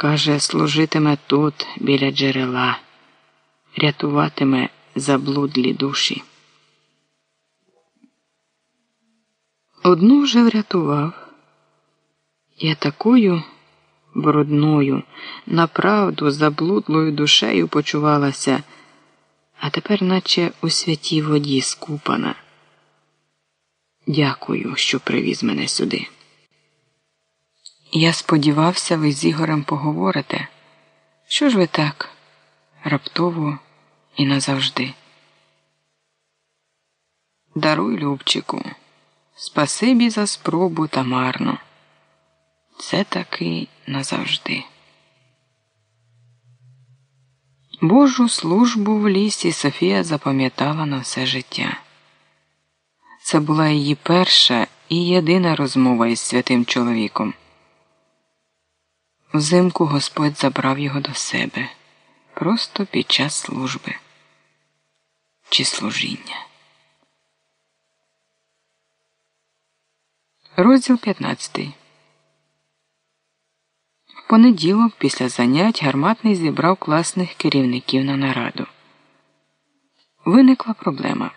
Каже, служитиме тут, біля джерела, рятуватиме заблудлі душі. Одну вже врятував. Я такою брудною, направду заблудлою душею почувалася, а тепер, наче у святій воді скупана. Дякую, що привіз мене сюди. Я сподівався, ви з Ігорем поговорите. Що ж ви так раптово і назавжди? Даруй, Любчику, спасибі за спробу та марно. Це таки назавжди. Божу службу в лісі Софія запам'ятала на все життя. Це була її перша і єдина розмова із святим чоловіком. Взимку Господь забрав його до себе просто під час служби чи служіння. Розділ 15 В понеділок після занять гарматний зібрав класних керівників на нараду. Виникла проблема.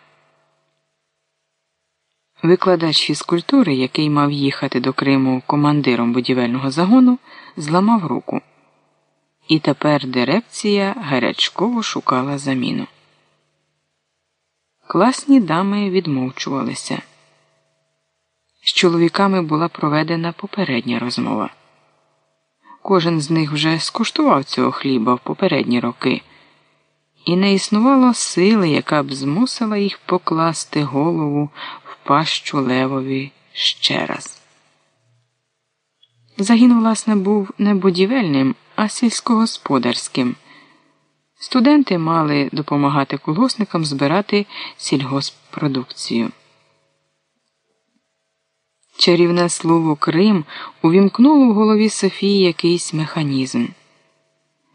Викладач фізкультури, який мав їхати до Криму командиром будівельного загону, зламав руку. І тепер дирекція гарячково шукала заміну. Класні дами відмовчувалися. З чоловіками була проведена попередня розмова. Кожен з них вже скуштував цього хліба в попередні роки, і не існувало сили, яка б змусила їх покласти голову пащу левові ще раз. Загін, власне, був не будівельним, а сільськогосподарським. Студенти мали допомагати колгосникам збирати сільгоспродукцію. Чарівне слово Крим увімкнуло в голові Софії якийсь механізм.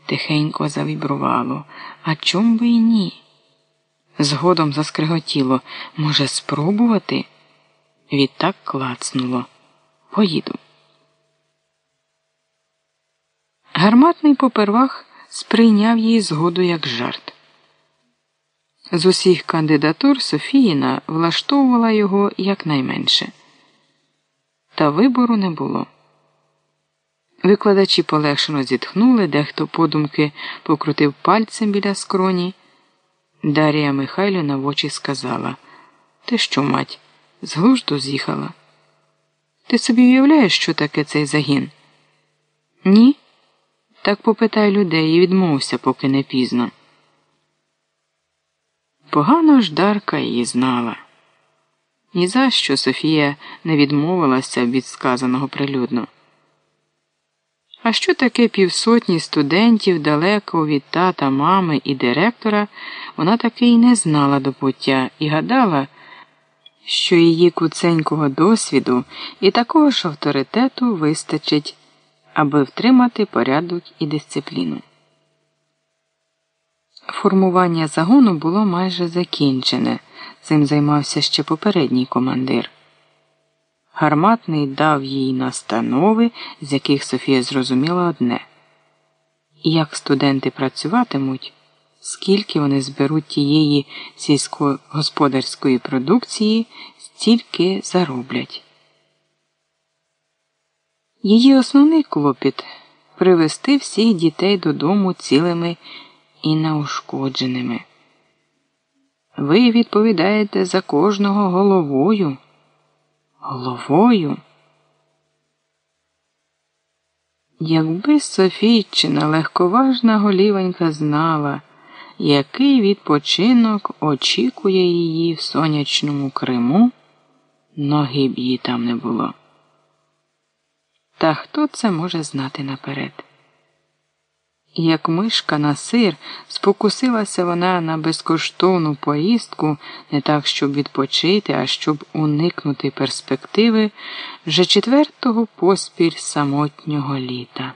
Тихенько завібрувало, а чом би й ні? Згодом заскриготіло. Може, спробувати? Відтак клацнуло. Поїду. Гарматний попервах сприйняв її згоду як жарт. З усіх кандидатур Софіїна влаштовувала його якнайменше. Та вибору не було. Викладачі полегшено зітхнули, дехто подумки покрутив пальцем біля скроні. Дарія Михайлівна в очі сказала Ти що, мать, з глузду з'їхала? Ти собі уявляєш, що таке цей загін? Ні? Так попитай людей і відмовся, поки не пізно. Погано ж Дарка її знала. Ні за що Софія не відмовилася від сказаного прилюдно. А що таке півсотні студентів далеко від тата, мами і директора, вона таки й не знала до пуття і гадала, що її куценького досвіду і такого ж авторитету вистачить, аби втримати порядок і дисципліну. Формування загону було майже закінчене. Цим займався ще попередній командир. Гарматний дав їй настанови, з яких Софія зрозуміла одне як студенти працюватимуть, скільки вони зберуть тієї сільськогосподарської продукції, стільки зароблять. Її основний клопіт привести всіх дітей додому цілими і неушкодженими. Ви відповідаєте за кожного головою головою. Якби Софійчина легковажна голівенька знала, який відпочинок очікує її в сонячному Криму, ноги б її там не було. Та хто це може знати наперед? Як мишка на сир, спокусилася вона на безкоштовну поїздку не так, щоб відпочити, а щоб уникнути перспективи вже четвертого поспіль самотнього літа.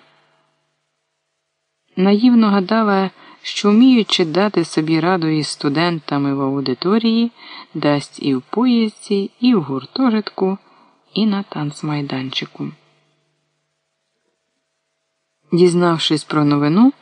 Наївно гадала, що вміючи дати собі раду із студентами в аудиторії, дасть і в поїзді, і в гуртожитку, і на танцмайданчику. Дізнавшись про новину,